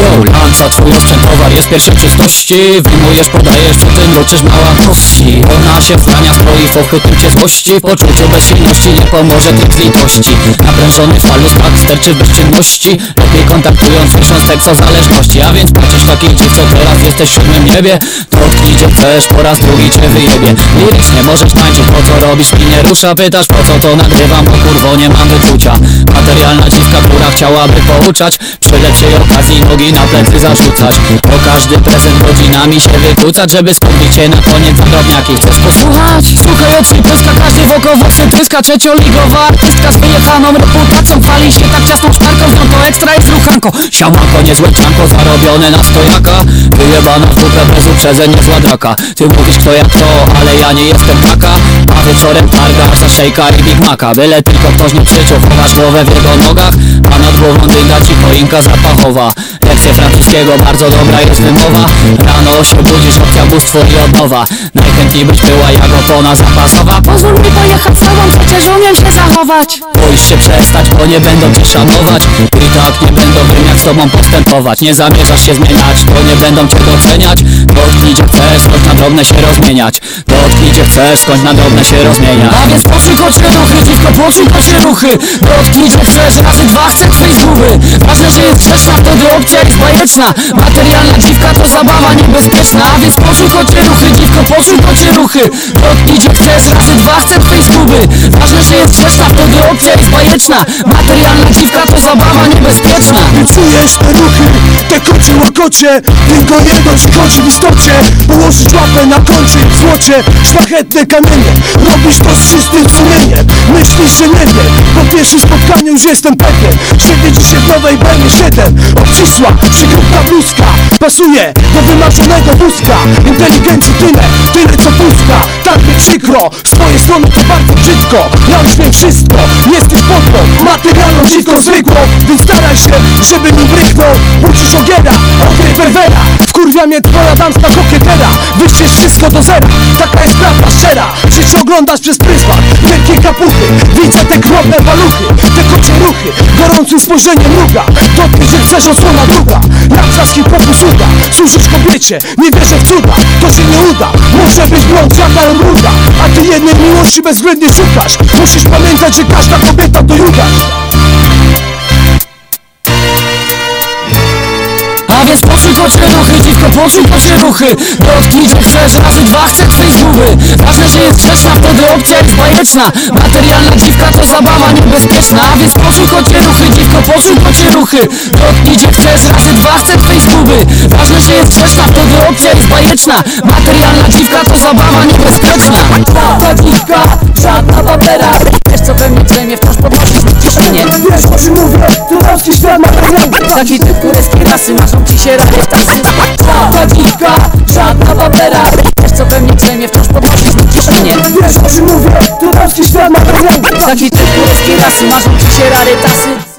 Yo, lanca, twój osprzęt towar jest pierwszej czystości. Wyjmujesz, podajesz, co ty mruczysz mała kości. Ona się stoi w ochwytnym cię złości W poczuciu bezsilności nie pomoże z litości Naprężony falus tak sterczy w bezczynności. Lepiej kontaktując, słysząc tekst o zależności. A więc patrzysz takiej dziwce, teraz jesteś w siódmym niebie. Dotknij gdzie chcesz, po raz drugi cię wyjebie. Lirycznie możesz tańczyć, po co robisz mi nie rusza. Pytasz po co to nagrywam, bo kurwo nie mam wyczucia. Materialna dziwka, która chciałaby pouczać. Przy lepszej okazji nogi na plecy zarzucać. O każdy prezent godzinami się wykłócać Żeby skupić się na koniec za drobniaki. Chcesz posłuchać? Słuchaj od pryska, każdy wokół włosy tryska Trzecioligowa artystka z wyjechaną reputacją Chwali się tak ciasną szklarką, no to ekstra jest ruchanko Siamanko, niezłe czanko, zarobione na stojaka. Wyjebana w dupę bez uprzedzeń, niezła draka Ty mówisz kto jak to, ale ja nie jestem taka. A wieczorem targasz na szejka i Big Maca. Byle tylko ktoś nie krzyczał, chowasz głowę w jego nogach. A nad głową dynda ci choinka zapachowa Francuskiego, bardzo dobra jest wymowa. Rano się budzisz, opcja bóstwo i odnowa Najchętniej byś była jak opona zapasowa. Pozwól mi pojechać z tobą, przecież umiem się zachować. Boisz się przestać, bo nie będą cię szanować I tak nie będą wiem jak z tobą postępować. Nie zamierzasz się zmieniać, bo nie będą cię doceniać. Dotknij gdzie chcesz, choć na drobne się rozmieniać. Dotknij gdzie chcesz, choć na drobne się rozmieniać. A więc poczuj kocie ruchy, dziwko poczuj kocie ruchy. Dotknij gdzie chcesz, razy dwa chcę twej zguby Ważne, że jest grzeczna, wtedy opcja jest bajeczna Materialna dziwka to zabawa niebezpieczna. A więc poczuj kocie ruchy, dziwko poczuj kocie ruchy. Dotknij gdzie chcesz, razy dwa chcę twej zguby Ważne, że jest grzeczna, wtedy opcja jest bajeczna. Materialna dziwka to zabawa niebezpieczna. Czujesz te ruchy, te kocie łokocie Tylko jedno ci w istocie. Położyć łapę na koncie w złocie. Szlachetne kamienie Robisz to z czystym sumieniem. Myślisz, że nie wiem Po pierwszym spotkaniu już jestem pewien. Że widzi się w nowej BMW7 Obcisła, przykrótka bluzka Pasuje do wymarzonego wózka. Inteligencji tyle, tyle co pustka. Tak mi przykro, z twojej strony to bardzo brzydko. Ja już wiem wszystko, jesteś podłą Materialną dziwką zwykłą. Więc staraj się, żeby mi bryknął Budzisz ogiera, okry perwera. Wkurwia mnie twoja damska kokietera Wyścież wszystko do zera. Taka jest prawda szczera Życie oglądasz przez pryzmat Wielkie kapuchy? Widzę te krwawne paluchy Te kocie ruchy Gorącym spojrzeniem mruga. Dotknij, że chcesz odsłona druga. Na wrzaski pokuszuga Służysz kobiecie Nie wierzę w cuda. To się nie uda. Może być błąd jaka ruda A ty jednej miłości bezwzględnie szukasz. Musisz pamiętać, że każda kobieta to Judasz poczuj kocie ruchy, dziwko poczuj kocie ruchy. Dotknij gdzie chcesz, razy dwa chcę twej zguby Ważne, że jest grzeczna, wtedy opcja jest bajeczna. Materialna dziwka to zabawa niebezpieczna. A więc poczuj kocie ruchy, dziwko poczuj kocie ruchy. Dotknij gdzie chcesz, razy dwa chcę twej zguby Ważne, że jest grzeczna, wtedy opcja jest bajeczna. Materialna dziwka to zabawa niebezpieczna. Ta dziwka, żadna babera Wiesz co we mnie drzemie, wciąż podnosi ciśnienie. Wiesz o czym mówię, to damski świat ma Taki typ kurewskiej rasy, marzą ci się rakietasy Ta dziwka, żadna babera Wiesz co we mnie drzemie, wciąż podnosi ciśnienie. Wiesz o czym mówię, to damski świat ma problemy Taki typ kurewskiej rasy, marzą ci się rarytasy